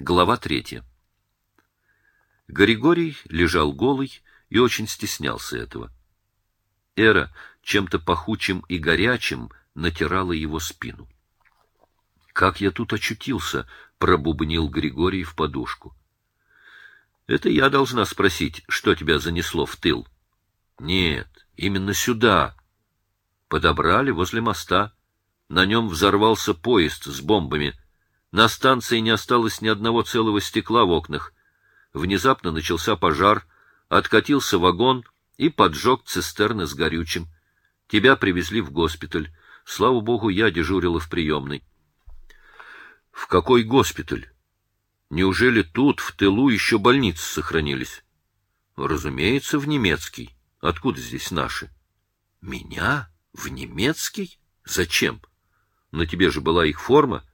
Глава третья. Григорий лежал голый и очень стеснялся этого. Эра чем-то пахучим и горячим натирала его спину. «Как я тут очутился?» — пробубнил Григорий в подушку. «Это я должна спросить, что тебя занесло в тыл?» «Нет, именно сюда». Подобрали возле моста. На нем взорвался поезд с бомбами — на станции не осталось ни одного целого стекла в окнах. Внезапно начался пожар, откатился вагон и поджег цистерны с горючим. Тебя привезли в госпиталь. Слава богу, я дежурила в приемной. — В какой госпиталь? Неужели тут, в тылу, еще больницы сохранились? — Разумеется, в немецкий. Откуда здесь наши? — Меня? В немецкий? Зачем? На тебе же была их форма.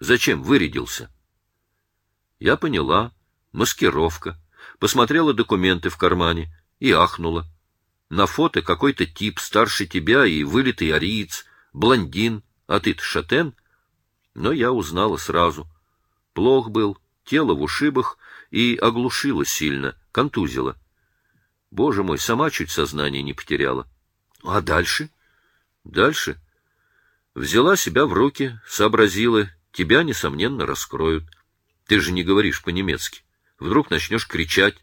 Зачем вырядился? Я поняла. Маскировка. Посмотрела документы в кармане и ахнула. На фото какой-то тип старше тебя и вылитый ариец, блондин, а ты-то шатен. Но я узнала сразу. Плох был, тело в ушибах и оглушило сильно, контузило. Боже мой, сама чуть сознание не потеряла. А дальше? Дальше? Взяла себя в руки, сообразила, тебя, несомненно, раскроют. Ты же не говоришь по-немецки. Вдруг начнешь кричать.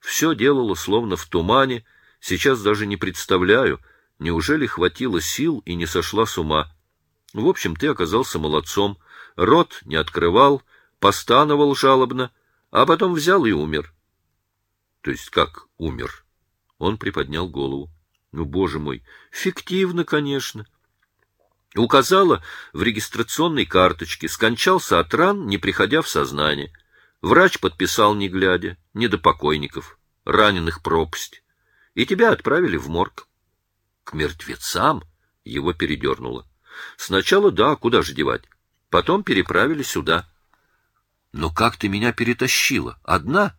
Все делала словно в тумане, сейчас даже не представляю, неужели хватило сил и не сошла с ума. В общем, ты оказался молодцом, рот не открывал, постановал жалобно, а потом взял и умер. То есть как умер? Он приподнял голову. Ну, боже мой, фиктивно, конечно. Указала в регистрационной карточке, скончался от ран, не приходя в сознание. Врач подписал, не глядя, не до покойников, раненых пропасть. И тебя отправили в морг. К мертвецам его передернуло. Сначала да, куда же девать? Потом переправили сюда. Но как ты меня перетащила? Одна?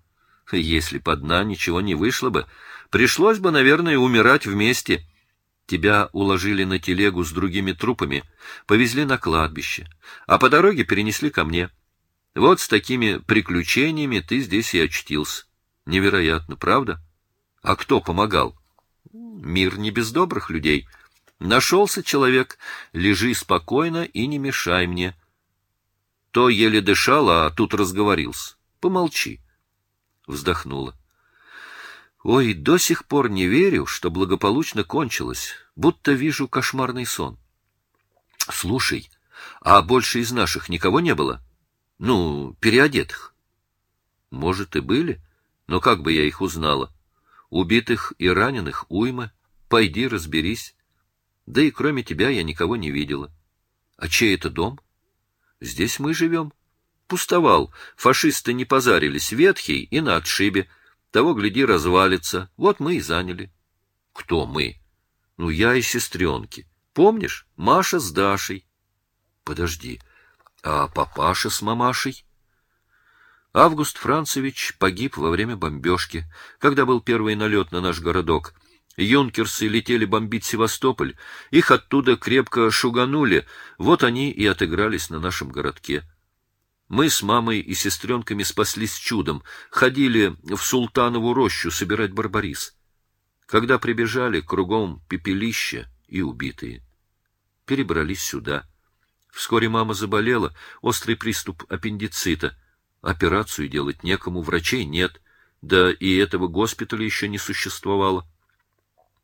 Если б одна, ничего не вышло бы. Пришлось бы, наверное, умирать вместе. Тебя уложили на телегу с другими трупами, повезли на кладбище, а по дороге перенесли ко мне. Вот с такими приключениями ты здесь и очтился. Невероятно, правда? А кто помогал? Мир не без добрых людей. Нашелся человек, лежи спокойно и не мешай мне. То еле дышал, а тут разговорился. Помолчи. Вздохнула. Ой, до сих пор не верю, что благополучно кончилось, будто вижу кошмарный сон. Слушай, а больше из наших никого не было? Ну, переодетых. Может, и были, но как бы я их узнала? Убитых и раненых уйма, пойди разберись. Да и кроме тебя я никого не видела. А чей это дом? Здесь мы живем. Пустовал, фашисты не позарились, ветхий и на отшибе, того, гляди, развалится. Вот мы и заняли. Кто мы? Ну, я и сестренки. Помнишь? Маша с Дашей. Подожди, а папаша с мамашей? Август Францевич погиб во время бомбежки, когда был первый налет на наш городок. Юнкерсы летели бомбить Севастополь, их оттуда крепко шуганули, вот они и отыгрались на нашем городке. Мы с мамой и сестренками спаслись чудом, ходили в Султанову рощу собирать барбарис. Когда прибежали, кругом пепелище и убитые. Перебрались сюда. Вскоре мама заболела, острый приступ аппендицита. Операцию делать некому, врачей нет, да и этого госпиталя еще не существовало.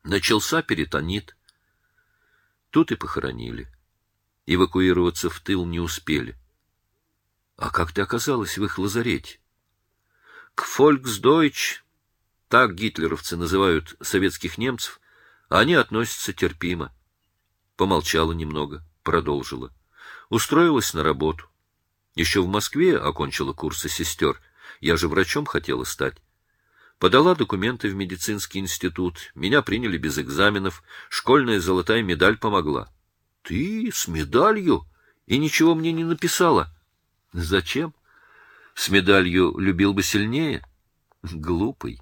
Начался перитонит. Тут и похоронили. Эвакуироваться в тыл не успели. А как ты оказалась в их лазарете? К Фольксдойч, так гитлеровцы называют советских немцев, они относятся терпимо. Помолчала немного, продолжила. Устроилась на работу. Еще в Москве окончила курсы сестер. Я же врачом хотела стать. Подала документы в медицинский институт. Меня приняли без экзаменов. Школьная золотая медаль помогла. Ты с медалью? И ничего мне не написала. Зачем? С медалью любил бы сильнее? Глупый.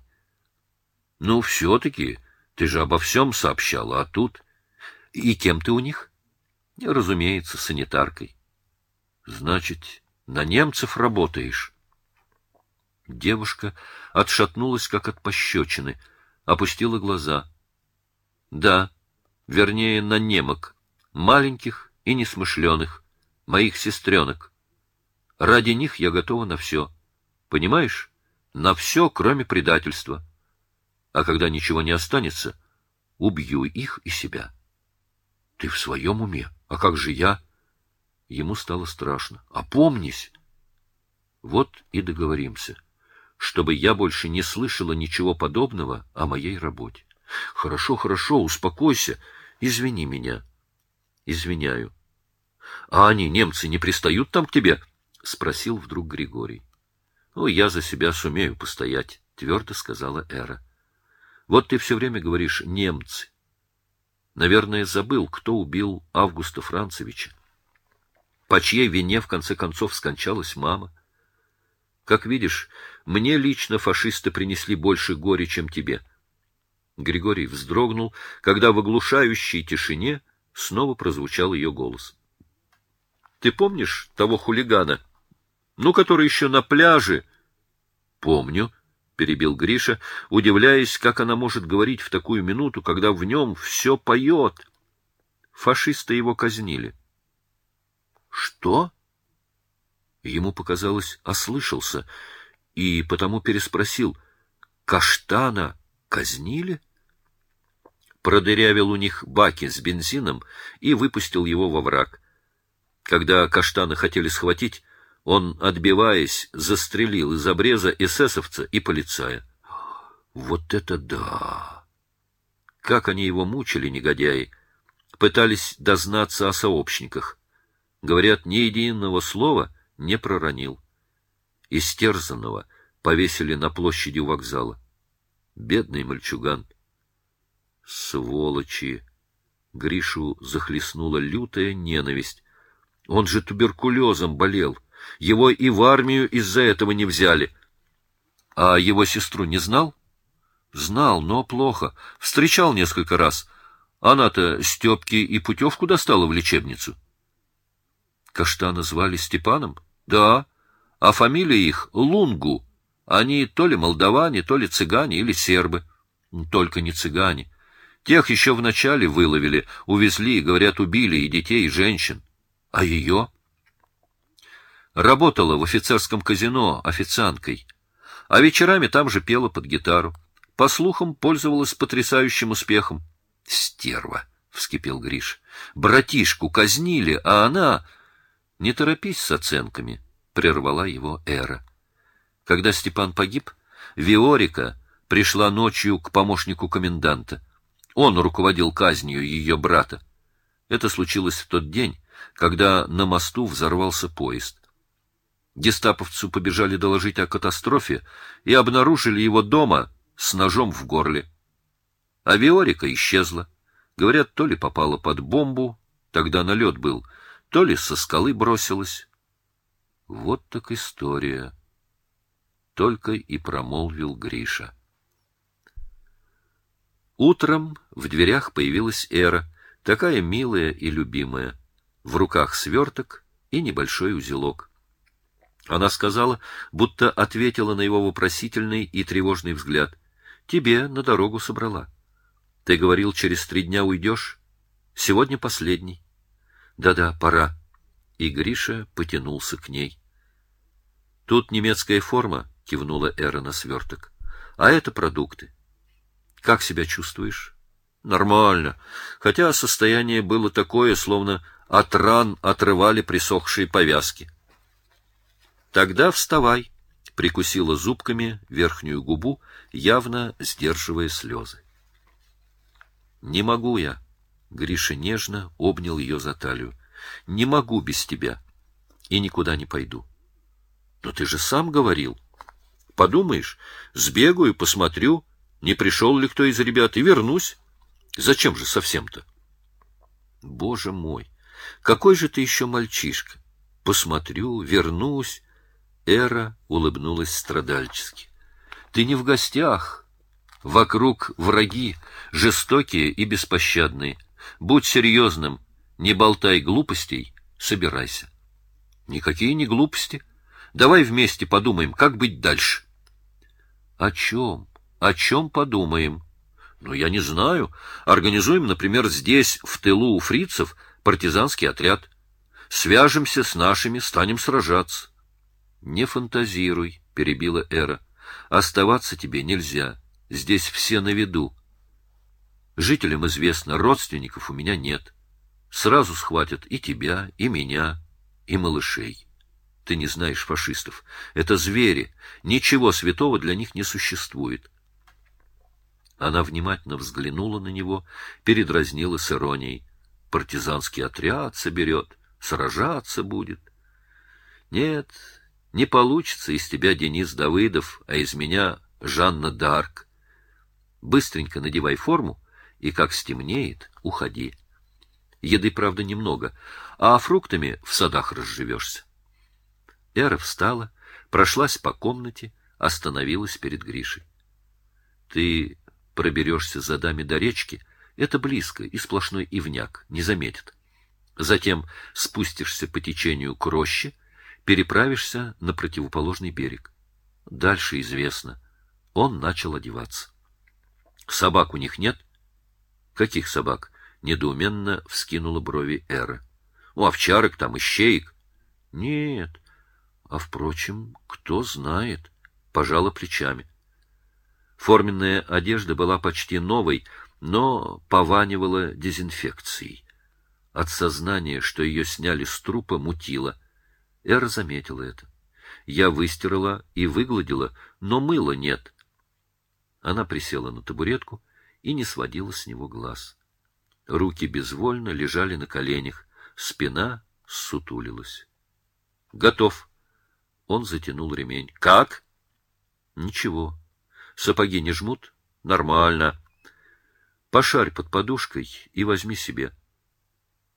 Ну, все-таки, ты же обо всем сообщала, а тут... И кем ты у них? Разумеется, санитаркой. Значит, На немцев работаешь. Девушка отшатнулась, как от пощечины, опустила глаза. Да, вернее, на немок, маленьких и несмышленых, моих сестренок. Ради них я готова на все. Понимаешь? На все, кроме предательства. А когда ничего не останется, убью их и себя. Ты в своем уме? А как же я? Ему стало страшно. Опомнись! Вот и договоримся, чтобы я больше не слышала ничего подобного о моей работе. Хорошо, хорошо, успокойся. Извини меня. Извиняю. А они, немцы, не пристают там к тебе? Спросил вдруг Григорий. Ну, я за себя сумею постоять, твердо сказала Эра. Вот ты все время говоришь «немцы». Наверное, забыл, кто убил Августа Францевича. По чьей вине, в конце концов, скончалась мама. Как видишь, мне лично фашисты принесли больше горя, чем тебе. Григорий вздрогнул, когда в оглушающей тишине снова прозвучал ее голос. — Ты помнишь того хулигана? Ну, который еще на пляже... — Помню, — перебил Гриша, удивляясь, как она может говорить в такую минуту, когда в нем все поет. Фашисты его казнили. — Что? Ему показалось, ослышался, и потому переспросил. — Каштана казнили? Продырявил у них баки с бензином и выпустил его во враг. Когда каштаны хотели схватить, он, отбиваясь, застрелил из обреза эсэсовца и полицая. Вот это да! Как они его мучили, негодяи! Пытались дознаться о сообщниках. Говорят, ни единого слова не проронил. Истерзанного повесили на площади у вокзала. Бедный мальчуган. Сволочи! Гришу захлестнула лютая ненависть. Он же туберкулезом болел. Его и в армию из-за этого не взяли. А его сестру не знал? Знал, но плохо. Встречал несколько раз. Она-то Степке и путевку достала в лечебницу. Каштана звали Степаном? Да. А фамилия их Лунгу. Они то ли молдаване, то ли цыгане или сербы. Только не цыгане. Тех еще вначале выловили, увезли, говорят, убили и детей, и женщин. А ее? Работала в офицерском казино официанткой, а вечерами там же пела под гитару. По слухам, пользовалась потрясающим успехом. Стерва, вскипел Гриш. Братишку казнили, а она Не торопись с оценками, прервала его Эра. Когда Степан погиб, Виорика пришла ночью к помощнику коменданта. Он руководил казнью ее брата. Это случилось в тот день, когда на мосту взорвался поезд. Гестаповцу побежали доложить о катастрофе и обнаружили его дома с ножом в горле. А Виорика исчезла. Говорят, то ли попала под бомбу, тогда налет был, то ли со скалы бросилась. Вот так история. Только и промолвил Гриша. Утром в дверях появилась Эра, такая милая и любимая. В руках сверток и небольшой узелок. Она сказала, будто ответила на его вопросительный и тревожный взгляд. Тебе на дорогу собрала. Ты говорил, через три дня уйдешь. Сегодня последний. Да-да, пора. И Гриша потянулся к ней. Тут немецкая форма, кивнула Эра на сверток. А это продукты. Как себя чувствуешь? Нормально, хотя состояние было такое, словно от ран отрывали присохшие повязки. Тогда вставай, прикусила зубками верхнюю губу, явно сдерживая слезы. Не могу я, Гриша нежно обнял ее за талию. Не могу без тебя и никуда не пойду. Но ты же сам говорил. Подумаешь, сбегаю, посмотрю, не пришел ли кто из ребят, и вернусь. Зачем же совсем-то? Боже мой, какой же ты еще мальчишка! Посмотрю, вернусь, Эра улыбнулась страдальчески. Ты не в гостях. Вокруг враги, жестокие и беспощадные. Будь серьезным, не болтай глупостей, собирайся. Никакие не глупости. Давай вместе подумаем, как быть дальше. О чем? О чем подумаем? Ну, я не знаю. Организуем, например, здесь, в тылу у фрицев, партизанский отряд. Свяжемся с нашими, станем сражаться. Не фантазируй, перебила Эра. Оставаться тебе нельзя. Здесь все на виду. Жителям известно, родственников у меня нет. Сразу схватят и тебя, и меня, и малышей. Ты не знаешь фашистов. Это звери. Ничего святого для них не существует. Она внимательно взглянула на него, передразнила с иронией. Партизанский отряд соберет, сражаться будет. Нет, не получится из тебя Денис Давыдов, а из меня Жанна Дарк. Быстренько надевай форму, и как стемнеет, уходи. Еды, правда, немного, а фруктами в садах разживешься. Эра встала, прошлась по комнате, остановилась перед Гришей. Ты проберешься за дами до речки, это близко, и сплошной ивняк, не заметит. Затем спустишься по течению к роще, переправишься на противоположный берег. Дальше известно. Он начал одеваться. Собак у них нет? Каких собак? Недоуменно вскинула брови Эра. У овчарок там, ищеек. Нет. А, впрочем, кто знает, пожала плечами. Форменная одежда была почти новой, но пованивала дезинфекцией. От сознания, что ее сняли с трупа, мутило. Эра заметила это. Я выстирала и выгладила, но мыла нет. Она присела на табуретку и не сводила с него глаз. Руки безвольно лежали на коленях, спина сутулилась. Готов. Он затянул ремень. Как? Ничего. Сапоги не жмут? Нормально. Пошарь под подушкой и возьми себе.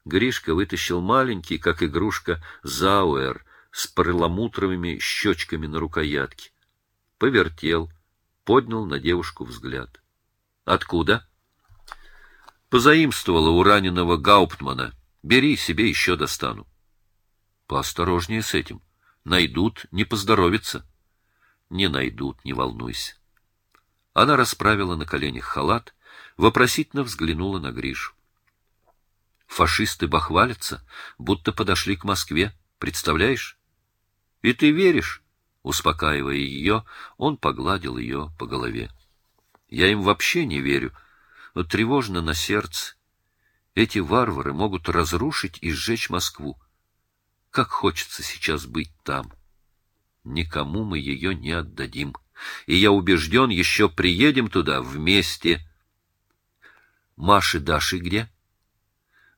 Гришка вытащил маленький, как игрушка, зауэр с перламутровыми щечками на рукоятке. Повертел, поднял на девушку взгляд. Откуда? Позаимствовала у раненого Гауптмана. Бери, себе еще достану. Поосторожнее с этим. Найдут, не поздоровится. Не найдут, не волнуйся. Она расправила на коленях халат, вопросительно взглянула на Гришу. Фашисты бахвалятся, будто подошли к Москве, представляешь? И ты веришь? Успокаивая ее, он погладил ее по голове. Я им вообще не верю. Но тревожно на сердце. Эти варвары могут разрушить и сжечь Москву. Как хочется сейчас быть там. Никому мы ее не отдадим и я убежден, еще приедем туда вместе. Маши Даши где?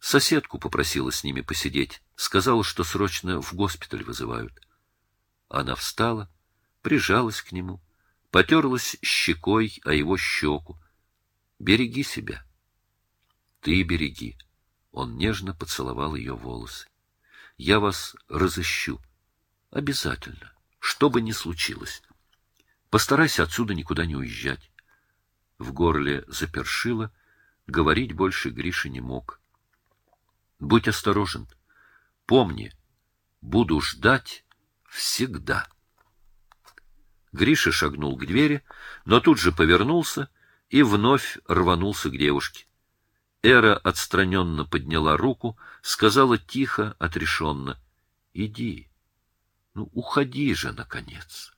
Соседку попросила с ними посидеть, сказала, что срочно в госпиталь вызывают. Она встала, прижалась к нему, потерлась щекой о его щеку. Береги себя. Ты береги. Он нежно поцеловал ее волосы. Я вас разыщу. Обязательно, что бы ни случилось. Постарайся отсюда никуда не уезжать. В горле запершило, говорить больше Гриша не мог. Будь осторожен. Помни, буду ждать всегда. Гриша шагнул к двери, но тут же повернулся и вновь рванулся к девушке. Эра отстраненно подняла руку, сказала тихо, отрешенно: "Иди. Ну, уходи же наконец".